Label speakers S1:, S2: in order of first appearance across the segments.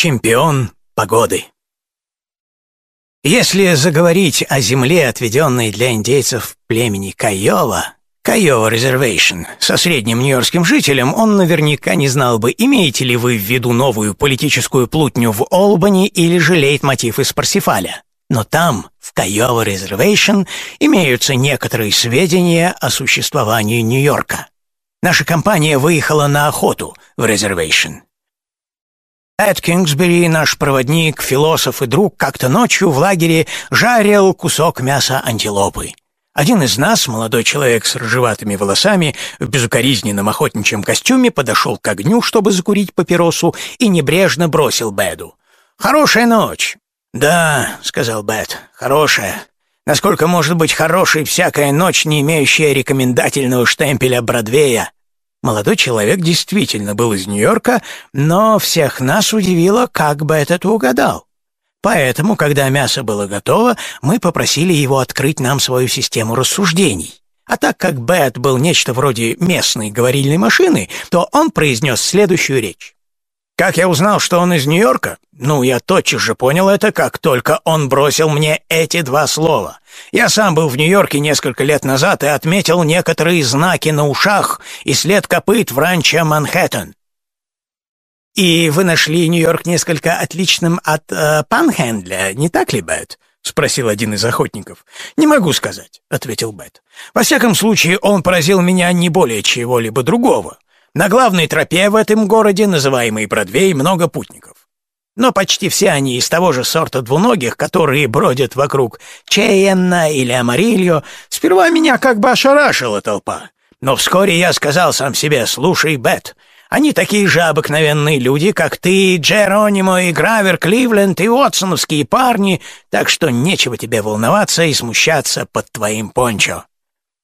S1: Чемпион погоды. Если заговорить о земле, отведенной для индейцев племени Кайова, Кайова Reservation, со средним нью-йоркским жителем, он наверняка не знал бы, имеете ли вы в виду новую политическую плутню в Олбани или же лейтмотив из Парсифаля. Но там, в Кайова Reservation, имеются некоторые сведения о существовании Нью-Йорка. Наша компания выехала на охоту в Reservation Эд Кингсбери, наш проводник, философ и друг, как-то ночью в лагере жарил кусок мяса антилопы. Один из нас, молодой человек с рыжеватыми волосами, в безукоризненном охотничьем костюме, подошел к огню, чтобы закурить папиросу, и небрежно бросил Беду. «Хорошая ночь!» «Да», — сказал Бет, — «хорошая. Насколько может быть хорошей всякая ночь, не имеющая рекомендательного штемпеля Бродвея?» Молодой человек действительно был из Нью-Йорка, но всех нас удивило, как бы этот угадал. Поэтому, когда мясо было готово, мы попросили его открыть нам свою систему рассуждений. А так как Бет был нечто вроде местной говорильной машины, то он произнес следующую речь. Как я узнал, что он из Нью-Йорка? Ну, я тотчас же понял это, как только он бросил мне эти два слова. Я сам был в Нью-Йорке несколько лет назад и отметил некоторые знаки на ушах и след копыт в ранчо Манхэттен. «И вы нашли Нью-Йорк несколько отличным от э, Панхендля, не так ли, Бет?» — спросил один из охотников. «Не могу сказать», — ответил Бет. «Во всяком случае, он поразил меня не более чего-либо другого. На главной тропе в этом городе, называемой Бродвей, много путников. Но почти все они из того же сорта двуногих, которые бродят вокруг Чейенна или Амарильо. Сперва меня как бы ошарашила толпа. Но вскоре я сказал сам себе, слушай, Бет, они такие же обыкновенные люди, как ты, Джеронимо и Гравер, Кливленд и Уотсоновские парни, так что нечего тебе волноваться и смущаться под твоим пончо.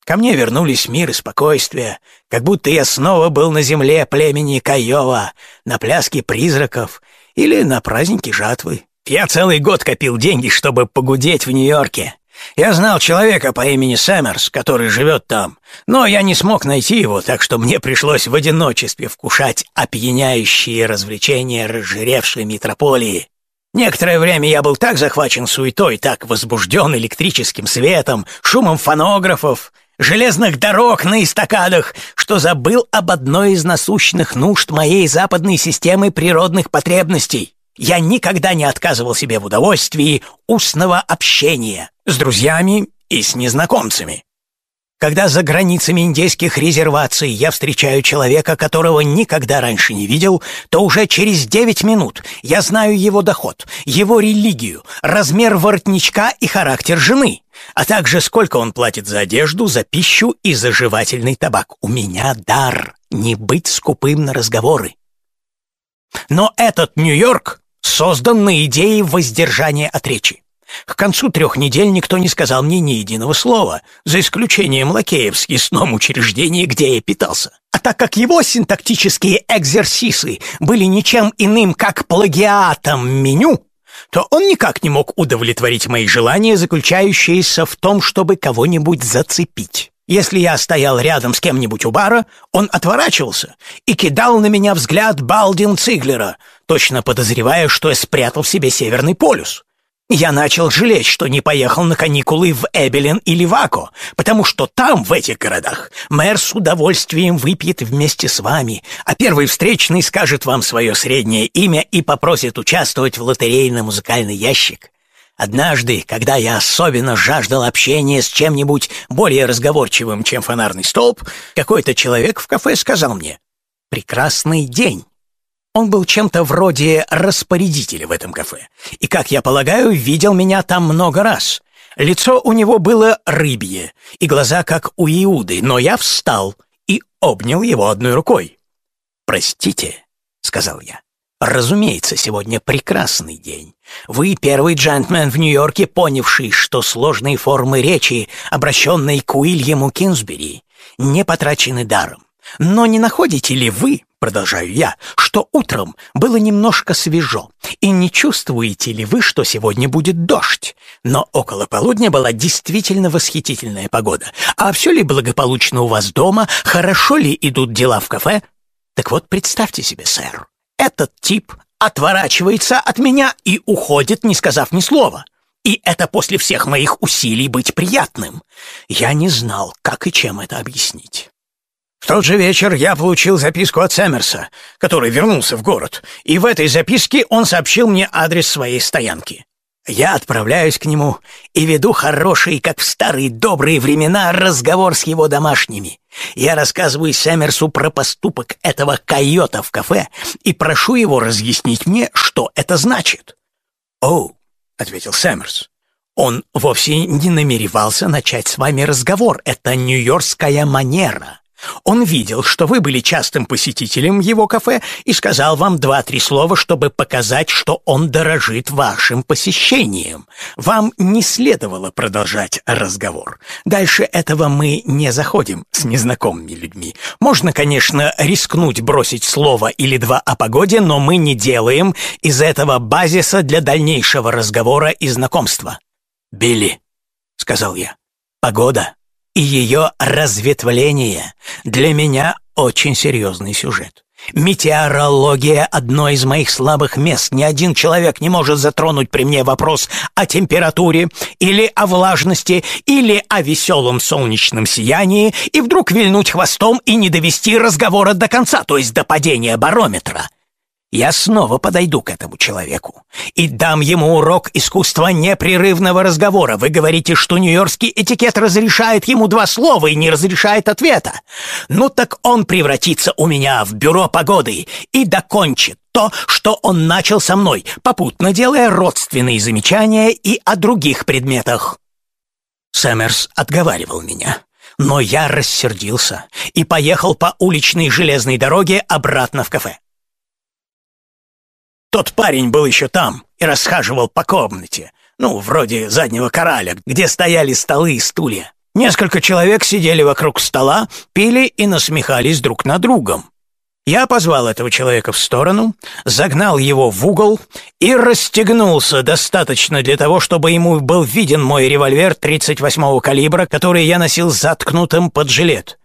S1: Ко мне вернулись мир и спокойствие, как будто я снова был на земле племени Каева, на пляске призраков или на празднике жатвы. Я целый год копил деньги, чтобы погудеть в Нью-Йорке. Я знал человека по имени Сэмерс, который живет там, но я не смог найти его, так что мне пришлось в одиночестве вкушать опьяняющие развлечения разжиревшей метрополии. Некоторое время я был так захвачен суетой, так возбужден электрическим светом, шумом фонографов железных дорог на эстакадах, что забыл об одной из насущных нужд моей западной системы природных потребностей. Я никогда не отказывал себе в удовольствии устного общения с друзьями и с незнакомцами. Когда за границами индейских резерваций я встречаю человека, которого никогда раньше не видел, то уже через девять минут я знаю его доход, его религию, размер воротничка и характер жены, а также сколько он платит за одежду, за пищу и за жевательный табак. У меня дар не быть скупым на разговоры. Но этот Нью-Йорк создан на идее воздержания от речи. К концу трех недель никто не сказал мне ни единого слова, за исключением лакеев с ясном учреждении, где я питался. А так как его синтактические экзерсисы были ничем иным, как плагиатом меню, то он никак не мог удовлетворить мои желания, заключающиеся в том, чтобы кого-нибудь зацепить. Если я стоял рядом с кем-нибудь у бара, он отворачивался и кидал на меня взгляд Балдин Циглера, точно подозревая, что я спрятал в себе Северный полюс. Я начал жалеть, что не поехал на каникулы в Эбелин или Вако, потому что там, в этих городах, мэр с удовольствием выпьет вместе с вами, а первый встречный скажет вам свое среднее имя и попросит участвовать в лотерейный музыкальный ящик. Однажды, когда я особенно жаждал общения с чем-нибудь более разговорчивым, чем фонарный столб, какой-то человек в кафе сказал мне «Прекрасный день». Он был чем-то вроде распорядителя в этом кафе. И, как я полагаю, видел меня там много раз. Лицо у него было рыбье, и глаза как у Иуды, но я встал и обнял его одной рукой. «Простите», — сказал я. «Разумеется, сегодня прекрасный день. Вы первый джентльмен в Нью-Йорке, понявший, что сложные формы речи, обращенные к Уильяму Кинсбери, не потрачены даром. Но не находите ли вы, продолжаю я, что утром было немножко свежо, и не чувствуете ли вы, что сегодня будет дождь? Но около полудня была действительно восхитительная погода. А все ли благополучно у вас дома? Хорошо ли идут дела в кафе? Так вот, представьте себе, сэр, этот тип отворачивается от меня и уходит, не сказав ни слова. И это после всех моих усилий быть приятным. Я не знал, как и чем это объяснить. В тот же вечер я получил записку от Сэмерса, который вернулся в город, и в этой записке он сообщил мне адрес своей стоянки. Я отправляюсь к нему и веду хороший, как в старые добрые времена, разговор с его домашними. Я рассказываю Сэмерсу про поступок этого койота в кафе и прошу его разъяснить мне, что это значит. «О», — ответил Сэмерс, — «он вовсе не намеревался начать с вами разговор. Это нью-йоркская манера». Он видел, что вы были частым посетителем его кафе и сказал вам два-три слова, чтобы показать, что он дорожит вашим посещением. Вам не следовало продолжать разговор. Дальше этого мы не заходим с незнакомыми людьми. Можно, конечно, рискнуть бросить слово или два о погоде, но мы не делаем из этого базиса для дальнейшего разговора и знакомства. «Билли», — сказал я, — «погода и ее разветвление для меня очень серьезный сюжет. Метеорология — одно из моих слабых мест. Ни один человек не может затронуть при мне вопрос о температуре или о влажности или о веселом солнечном сиянии и вдруг вильнуть хвостом и не довести разговора до конца, то есть до падения барометра я снова подойду к этому человеку и дам ему урок искусства непрерывного разговора. Вы говорите, что нью-йоркский этикет разрешает ему два слова и не разрешает ответа. Ну так он превратится у меня в бюро погоды и докончит то, что он начал со мной, попутно делая родственные замечания и о других предметах. Сэмерс отговаривал меня. Но я рассердился и поехал по уличной железной дороге обратно в кафе. Тот парень был еще там и расхаживал по комнате, ну, вроде заднего кораля, где стояли столы и стулья. Несколько человек сидели вокруг стола, пили и насмехались друг над другом. Я позвал этого человека в сторону, загнал его в угол и расстегнулся достаточно для того, чтобы ему был виден мой револьвер 38-го калибра, который я носил заткнутым под жилет.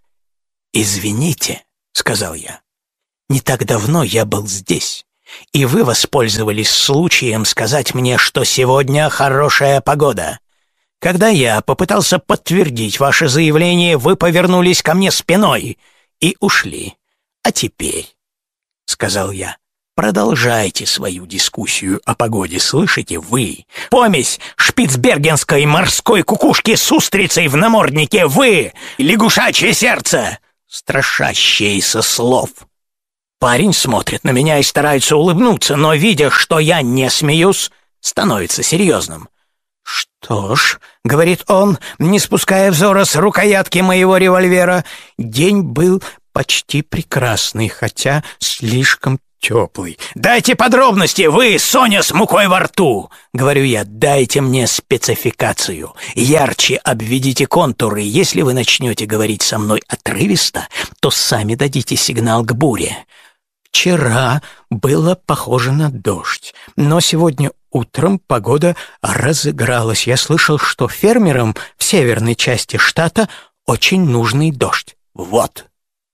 S1: «Извините», — сказал я, — «не так давно я был здесь и вы воспользовались случаем сказать мне, что сегодня хорошая погода. Когда я попытался подтвердить ваше заявление, вы повернулись ко мне спиной и ушли. А теперь, — сказал я, — продолжайте свою дискуссию о погоде, слышите вы? Помесь шпицбергенской морской кукушки с устрицей в наморднике, вы, лягушачье сердце, страшащее со слов. Парень смотрит на меня и старается улыбнуться, но, видя, что я не смеюсь, становится серьезным. «Что ж», — говорит он, не спуская взора с рукоятки моего револьвера, «день был почти прекрасный, хотя слишком теплый. «Дайте подробности, вы, Соня с мукой во рту!» — говорю я, «дайте мне спецификацию. Ярче обведите контуры. Если вы начнете говорить со мной отрывисто, то сами дадите сигнал к буре. Вчера было похоже на дождь, но сегодня утром погода разыгралась. Я слышал, что фермерам в северной части штата очень нужный дождь. «Вот,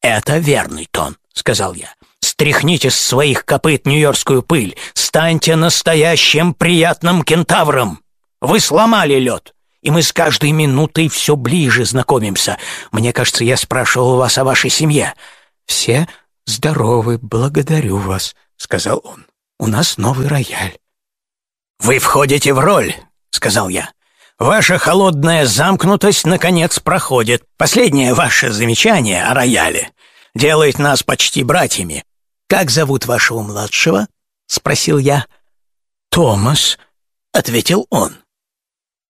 S1: это верный тон», — сказал я. «Стряхните с своих копыт нью-йоркскую пыль, станьте настоящим приятным кентавром. Вы сломали лед, и мы с каждой минутой все ближе знакомимся. Мне кажется, я спрашивал вас о вашей семье. Все «Здоровы, благодарю вас», — сказал он. «У нас новый рояль». «Вы входите в роль», — сказал я. «Ваша холодная замкнутость, наконец, проходит. Последнее ваше замечание о рояле делает нас почти братьями. Как зовут вашего младшего?» — спросил я. «Томас», — ответил он.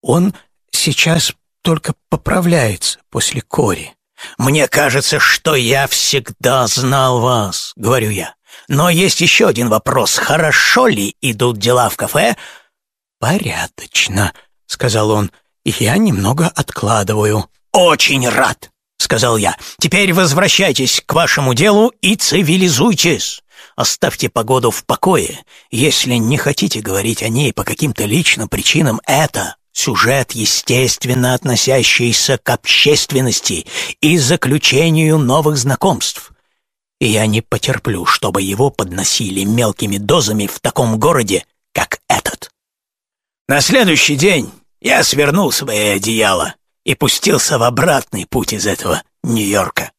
S1: «Он сейчас только поправляется после кори». «Мне кажется, что я всегда знал вас», — говорю я. «Но есть еще один вопрос. Хорошо ли идут дела в кафе?» «Порядочно», — сказал он. «Я немного откладываю». «Очень рад», — сказал я. «Теперь возвращайтесь к вашему делу и цивилизуйтесь. Оставьте погоду в покое. Если не хотите говорить о ней по каким-то личным причинам, это Сюжет, естественно относящийся к общественности и заключению новых знакомств. и я не потерплю, чтобы его подносили мелкими дозами в таком городе, как этот. На следующий день я свернул свои одеяло и пустился в обратный путь из этого Нью-Йорка.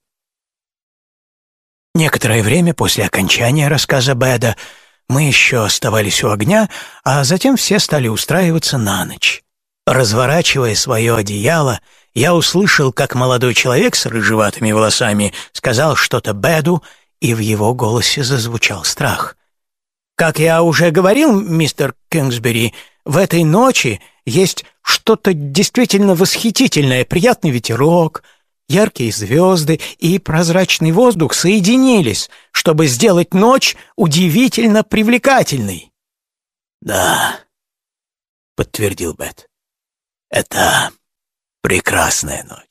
S1: Некоторое время после окончания рассказа Бэда мы еще оставались у огня, а затем все стали устраиваться на ночь. Разворачивая свое одеяло, я услышал, как молодой человек с рыжеватыми волосами сказал что-то Бэду, и в его голосе зазвучал страх. «Как я уже говорил, мистер Кингсбери, в этой ночи есть что-то действительно восхитительное, приятный ветерок, яркие звезды и прозрачный воздух соединились, чтобы сделать ночь удивительно привлекательной». «Да», — подтвердил Бет, — «это прекрасная ночь».